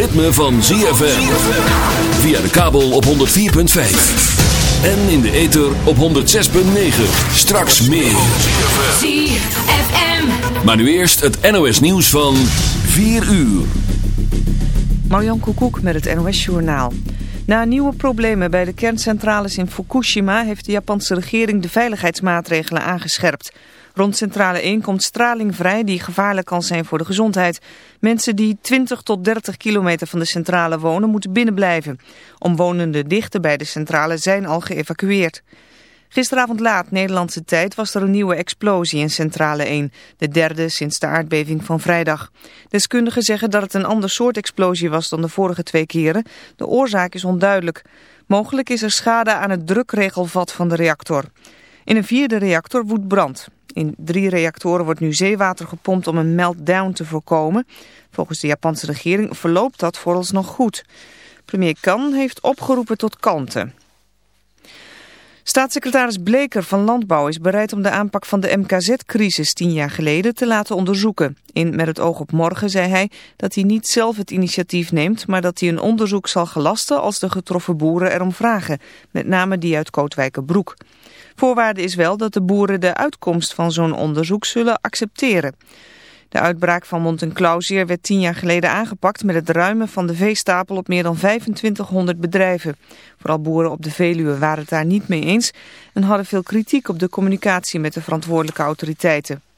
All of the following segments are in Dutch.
het ritme van ZFM. Via de kabel op 104.5. En in de ether op 106.9. Straks meer. ZFM. Maar nu eerst het NOS nieuws van 4 uur. Marjan Koekoek met het NOS-journaal. Na nieuwe problemen bij de kerncentrales in Fukushima... heeft de Japanse regering de veiligheidsmaatregelen aangescherpt. Rond centrale 1 komt straling vrij die gevaarlijk kan zijn voor de gezondheid. Mensen die 20 tot 30 kilometer van de centrale wonen moeten binnenblijven. Omwonenden dichter bij de centrale zijn al geëvacueerd. Gisteravond laat, Nederlandse tijd, was er een nieuwe explosie in Centrale 1. De derde sinds de aardbeving van vrijdag. Deskundigen zeggen dat het een ander soort explosie was dan de vorige twee keren. De oorzaak is onduidelijk. Mogelijk is er schade aan het drukregelvat van de reactor. In een vierde reactor woedt brand. In drie reactoren wordt nu zeewater gepompt om een meltdown te voorkomen. Volgens de Japanse regering verloopt dat vooralsnog goed. Premier Kan heeft opgeroepen tot kalmte. Staatssecretaris Bleker van Landbouw is bereid om de aanpak van de MKZ-crisis tien jaar geleden te laten onderzoeken. In Met het oog op morgen zei hij dat hij niet zelf het initiatief neemt, maar dat hij een onderzoek zal gelasten als de getroffen boeren erom vragen, met name die uit Kootwijkenbroek. Voorwaarde is wel dat de boeren de uitkomst van zo'n onderzoek zullen accepteren. De uitbraak van Montenclausier werd tien jaar geleden aangepakt met het ruimen van de veestapel op meer dan 2500 bedrijven. Vooral boeren op de Veluwe waren het daar niet mee eens en hadden veel kritiek op de communicatie met de verantwoordelijke autoriteiten.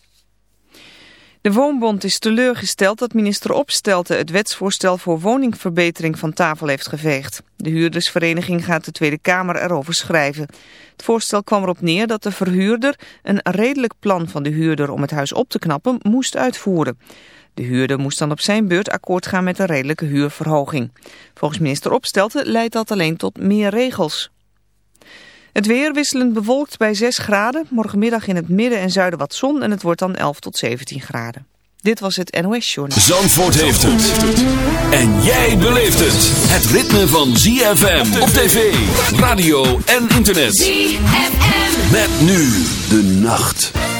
De Woonbond is teleurgesteld dat minister Opstelten het wetsvoorstel voor woningverbetering van tafel heeft geveegd. De huurdersvereniging gaat de Tweede Kamer erover schrijven. Het voorstel kwam erop neer dat de verhuurder een redelijk plan van de huurder om het huis op te knappen moest uitvoeren. De huurder moest dan op zijn beurt akkoord gaan met een redelijke huurverhoging. Volgens minister Opstelten leidt dat alleen tot meer regels. Het weer wisselend bewolkt bij 6 graden. Morgenmiddag in het midden en zuiden wat zon en het wordt dan 11 tot 17 graden. Dit was het NOS Journal. Zandvoort heeft het. En jij beleeft het. Het ritme van ZFM op tv, radio en internet. ZFM. Met nu de nacht.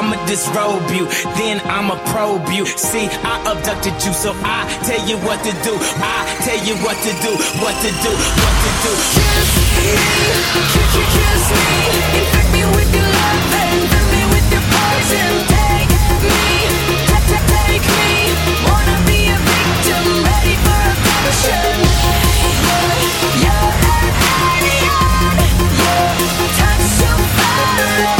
I'ma disrobe you, then I'ma probe you. See, I abducted you, so I tell you what to do. I tell you what to do, what to do, what to do. Kiss me, could you kiss me? Infect me with your love and fill me with your poison. Take me, take, take me. Wanna be a victim, ready for abduction. You're, you're an idiot. You're time to.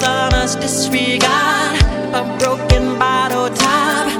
lost on us disregard a broken bottle top.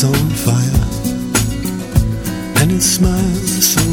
it's on fire and it smiles so